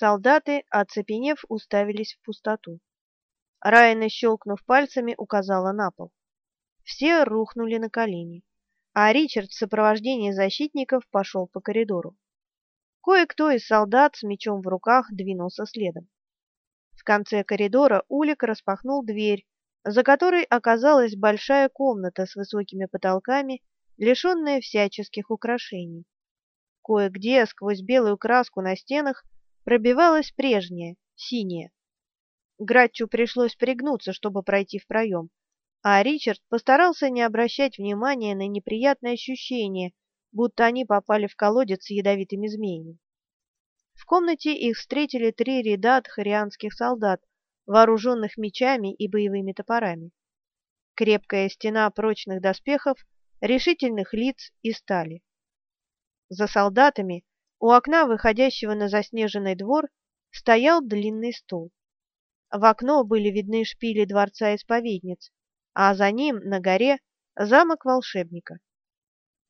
Солдаты, оцепенев, уставились в пустоту. Райана, щелкнув пальцами, указала на пол. Все рухнули на колени, а Ричард в сопровождении защитников пошел по коридору. Кое-кто из солдат с мечом в руках двинулся следом. В конце коридора Улик распахнул дверь, за которой оказалась большая комната с высокими потолками, лишенная всяческих украшений. Кое-где сквозь белую краску на стенах пробивалась прежняя, синяя. Гратчу пришлось пригнуться, чтобы пройти в проем, а Ричард постарался не обращать внимания на неприятное ощущение, будто они попали в колодец с ядовитыми змеями. В комнате их встретили три ряда тхарианских солдат, вооруженных мечами и боевыми топорами. Крепкая стена прочных доспехов, решительных лиц и стали. За солдатами, у окна, выходящего на заснеженный двор, стоял длинный стол. В окно были видны шпили дворца исповедниц, а за ним, на горе, замок волшебника.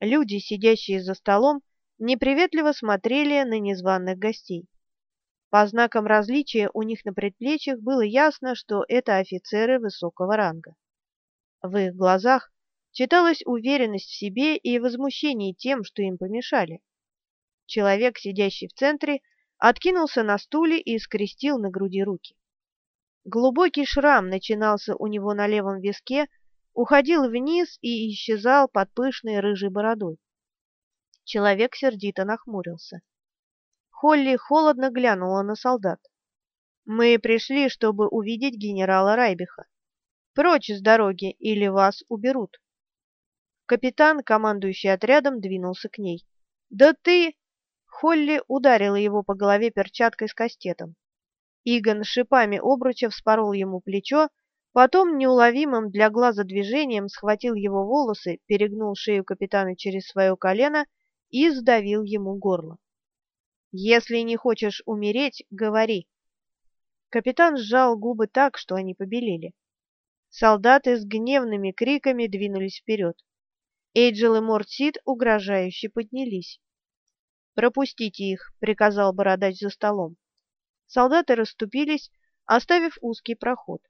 Люди, сидящие за столом, неприветливо смотрели на незваных гостей. По знакам различия у них на предплечьях было ясно, что это офицеры высокого ранга. В их глазах читалась уверенность в себе и возмущение тем, что им помешали. Человек, сидящий в центре, откинулся на стуле и скрестил на груди руки. Глубокий шрам начинался у него на левом виске, уходил вниз и исчезал под пышной рыжей бородой. Человек сердито нахмурился. Холли холодно глянула на солдат. «Мы пришли, чтобы увидеть генерала Райбиха. Прочь с дороги, или вас уберут». Капитан, командующий отрядом, двинулся к ней. «Да ты...» Холли ударила его по голове перчаткой с кастетом. Игон шипами обруча вспорол ему плечо, потом неуловимым для глаза движением схватил его волосы, перегнул шею капитана через свое колено и сдавил ему горло. «Если не хочешь умереть, говори». Капитан сжал губы так, что они побелели. Солдаты с гневными криками двинулись вперед. Эйджел и Мортсид угрожающе поднялись. «Пропустите их», — приказал бородач за столом. Солдаты расступились, оставив узкий проход.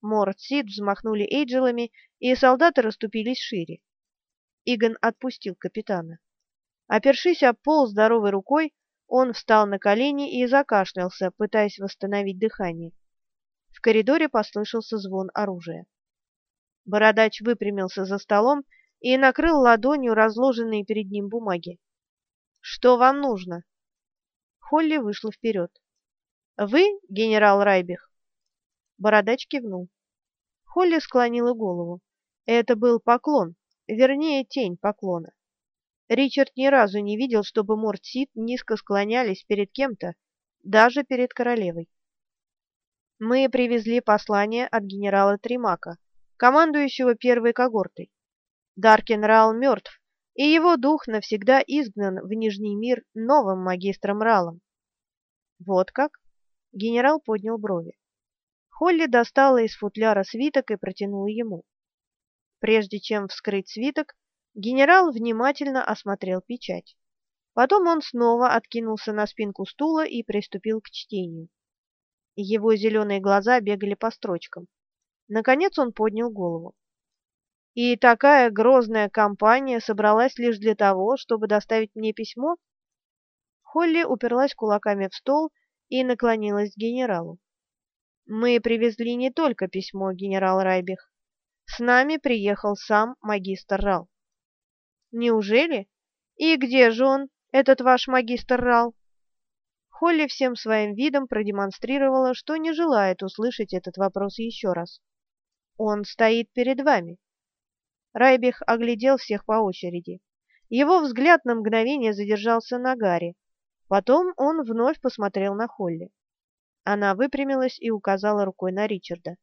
Мортсид взмахнули эйджелами, и солдаты расступились шире. Игон отпустил капитана. Опершись об пол здоровой рукой, он встал на колени и закашлялся, пытаясь восстановить дыхание. В коридоре послышался звон оружия. Бородач выпрямился за столом и накрыл ладонью разложенные перед ним бумаги. «Что вам нужно?» Холли вышла вперед. «Вы, генерал Райбих?» Бородач кивнул. Холли склонила голову. Это был поклон, вернее, тень поклона. Ричард ни разу не видел, чтобы Мортсит низко склонялись перед кем-то, даже перед королевой. Мы привезли послание от генерала Тримака, командующего первой когортой. Даркин Рал мертв, и его дух навсегда изгнан в Нижний мир новым магистром Ралом. Вот как? Генерал поднял брови. Холли достала из футляра свиток и протянула ему. Прежде чем вскрыть свиток, Генерал внимательно осмотрел печать. Потом он снова откинулся на спинку стула и приступил к чтению. Его зеленые глаза бегали по строчкам. Наконец он поднял голову. И такая грозная компания собралась лишь для того, чтобы доставить мне письмо? Холли уперлась кулаками в стол и наклонилась к генералу. Мы привезли не только письмо, генерал Райбих. С нами приехал сам магистр Рал. Неужели? И где же он, этот ваш магистр Рал? Холли всем своим видом продемонстрировала, что не желает услышать этот вопрос еще раз. Он стоит перед вами. Райбих оглядел всех по очереди. Его взгляд на мгновение задержался на Гарри. Потом он вновь посмотрел на Холли. Она выпрямилась и указала рукой на Ричарда.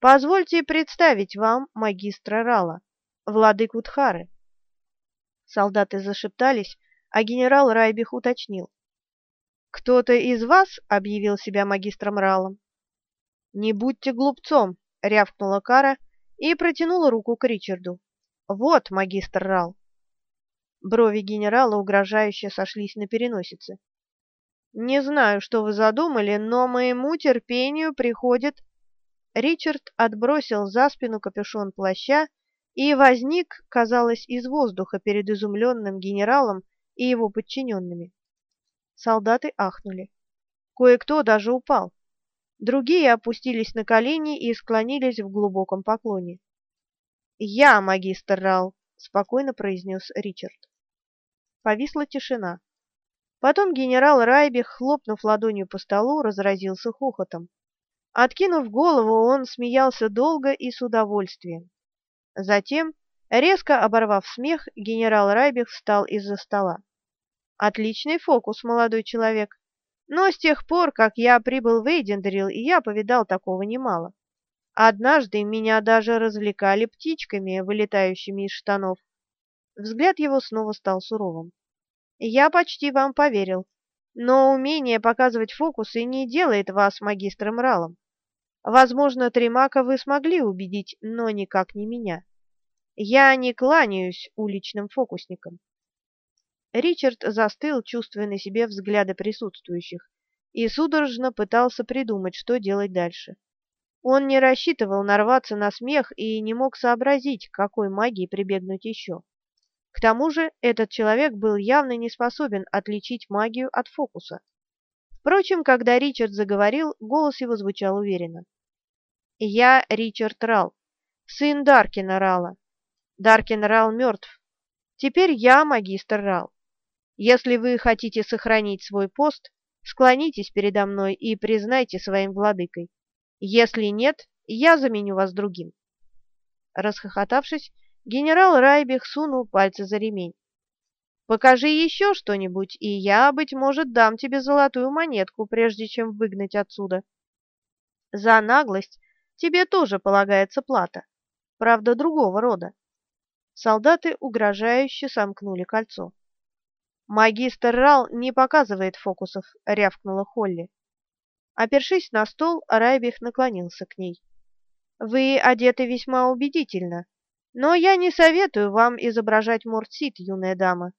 «Позвольте представить вам магистра Рала, владыку Тхары. Солдаты зашептались, а генерал Райбих уточнил. «Кто-то из вас объявил себя магистром Ралом?» «Не будьте глупцом!» — рявкнула Кара и протянула руку к Ричарду. «Вот магистр Рал!» Брови генерала угрожающе сошлись на переносице. «Не знаю, что вы задумали, но моему терпению приходит...» Ричард отбросил за спину капюшон плаща и возник, казалось, из воздуха перед изумленным генералом и его подчиненными. Солдаты ахнули. Кое-кто даже упал. Другие опустились на колени и склонились в глубоком поклоне. «Я магистр Рал», — спокойно произнес Ричард. Повисла тишина. Потом генерал Райбих, хлопнув ладонью по столу, разразился хохотом. Откинув голову, он смеялся долго и с удовольствием. Затем, резко оборвав смех, генерал Райбих встал из-за стола. «Отличный фокус, молодой человек. Но с тех пор, как я прибыл в Эйдендрил, я повидал такого немало. Однажды меня даже развлекали птичками, вылетающими из штанов. Взгляд его снова стал суровым. Я почти вам поверил, но умение показывать фокусы не делает вас магистром Ралом. Возможно, Тримака вы смогли убедить, но никак не меня. Я не кланяюсь уличным фокусникам. Ричард застыл, чувствуя на себе взгляды присутствующих, и судорожно пытался придумать, что делать дальше. Он не рассчитывал нарваться на смех и не мог сообразить, какой магии прибегнуть еще. К тому же этот человек был явно не способен отличить магию от фокуса. Впрочем, когда Ричард заговорил, голос его звучал уверенно. «Я Ричард Рал, сын Даркина Рала. Даркин Рал мертв. Теперь я магистр Рал. Если вы хотите сохранить свой пост, склонитесь передо мной и признайте своим владыкой. Если нет, я заменю вас другим». Расхохотавшись, Генерал Райбих сунул пальцы за ремень. «Покажи еще что-нибудь, и я, быть может, дам тебе золотую монетку, прежде чем выгнать отсюда. За наглость тебе тоже полагается плата, правда, другого рода». Солдаты угрожающе сомкнули кольцо. «Магистр Рал не показывает фокусов», — рявкнула Холли. Опершись на стол, Райбих наклонился к ней. «Вы одеты весьма убедительно, но я не советую вам изображать Муртсит, юная дама.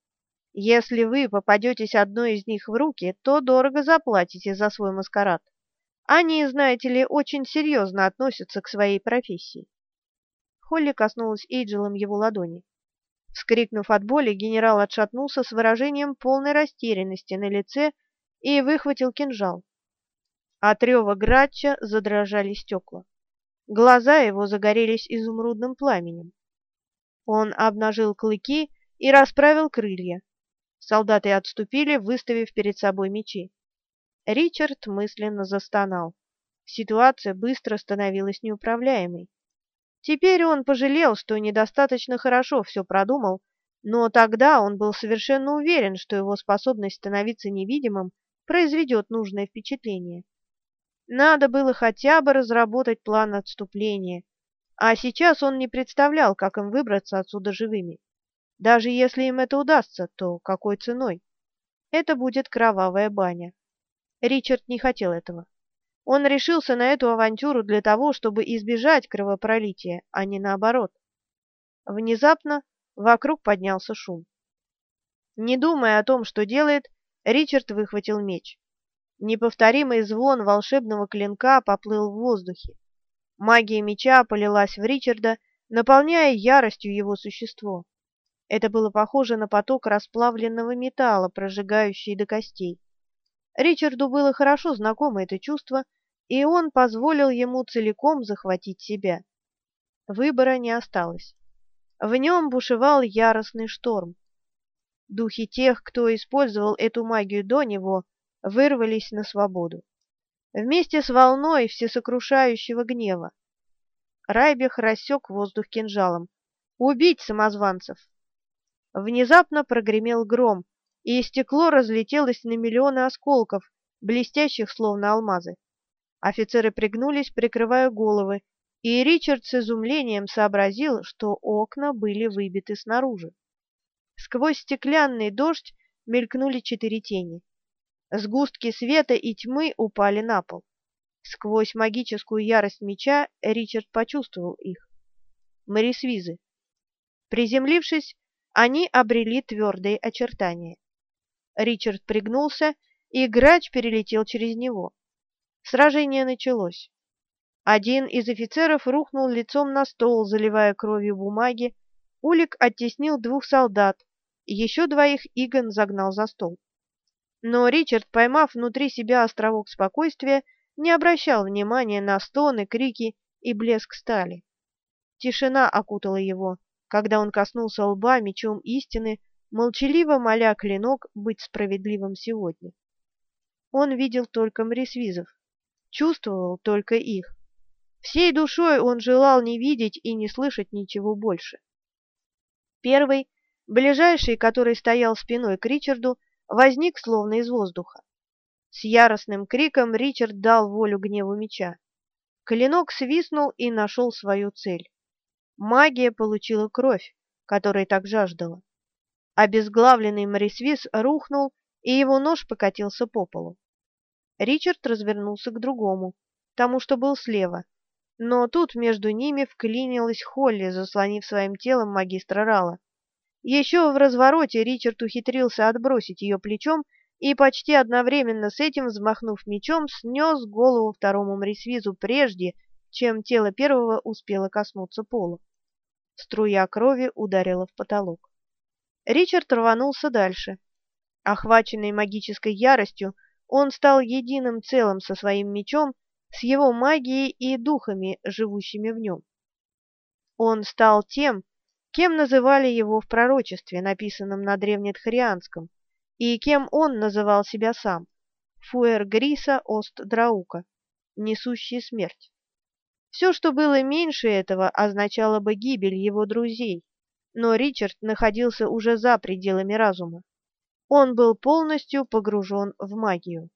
Если вы попадетесь одной из них в руки, то дорого заплатите за свой маскарад. Они, знаете ли, очень серьезно относятся к своей профессии. Холли коснулась Эйджелом его ладони. Вскрикнув от боли, генерал отшатнулся с выражением полной растерянности на лице и выхватил кинжал. От рева Гратча задрожали стекла. Глаза его загорелись изумрудным пламенем. Он обнажил клыки и расправил крылья. Солдаты отступили, выставив перед собой мечи. Ричард мысленно застонал. Ситуация быстро становилась неуправляемой. Теперь он пожалел, что недостаточно хорошо все продумал, но тогда он был совершенно уверен, что его способность становиться невидимым произведет нужное впечатление. Надо было хотя бы разработать план отступления, а сейчас он не представлял, как им выбраться отсюда живыми. Даже если им это удастся, то какой ценой? Это будет кровавая баня. Ричард не хотел этого. Он решился на эту авантюру для того, чтобы избежать кровопролития, а не наоборот. Внезапно вокруг поднялся шум. Не думая о том, что делает, Ричард выхватил меч. Неповторимый звон волшебного клинка поплыл в воздухе. Магия меча полилась в Ричарда, наполняя яростью его существо. Это было похоже на поток расплавленного металла, прожигающий до костей. Ричарду было хорошо знакомо это чувство, и он позволил ему целиком захватить себя. Выбора не осталось. В нем бушевал яростный шторм. Духи тех, кто использовал эту магию до него, вырвались на свободу вместе с волной всесокрушающего гнева. Райбех рассек воздух кинжалом. «Убить самозванцев!» Внезапно прогремел гром, и стекло разлетелось на миллионы осколков, блестящих словно алмазы. Офицеры пригнулись, прикрывая головы, и Ричард с изумлением сообразил, что окна были выбиты снаружи. Сквозь стеклянный дождь мелькнули четыре тени. Сгустки света и тьмы упали на пол. Сквозь магическую ярость меча Ричард почувствовал их. Морисвизы. Приземлившись, они обрели твердые очертания. Ричард пригнулся и грач перелетел через него. Сражение началось. Один из офицеров рухнул лицом на стол, заливая кровью бумаги, Улик оттеснил двух солдат, еще двоих Игон загнал за стол. Но Ричард, поймав внутри себя островок спокойствия, не обращал внимания на стоны, крики и блеск стали. Тишина окутала его, когда он коснулся лба мечом истины, молчаливо моля клинок быть справедливым сегодня. Он видел только мрисвизов, чувствовал только их. Всей душой он желал не видеть и не слышать ничего больше. Первый, ближайший, который стоял спиной к Ричарду, возник словно из воздуха. С яростным криком Ричард дал волю гневу меча. Клинок свистнул и нашел свою цель. Магия получила кровь, которой так жаждала. Обезглавленный Морисвис рухнул, и его нож покатился по полу. Ричард развернулся к другому, тому, что был слева, но тут между ними вклинилась Холли, заслонив своим телом магистра Рала. Еще в развороте Ричард ухитрился отбросить ее плечом и почти одновременно с этим, взмахнув мечом, снес голову второму Мрисвизу прежде, чем тело первого успело коснуться пола. Струя крови ударила в потолок. Ричард рванулся дальше. Охваченный магической яростью, он стал единым целым со своим мечом, с его магией и духами, живущими в нем. Он стал тем, кем называли его в пророчестве, написанном на древнетхарианском, и кем он называл себя сам – Фуэр Гриса Ост Драука, несущий смерть. Все, что было меньше этого, означало бы гибель его друзей, но Ричард находился уже за пределами разума. Он был полностью погружен в магию.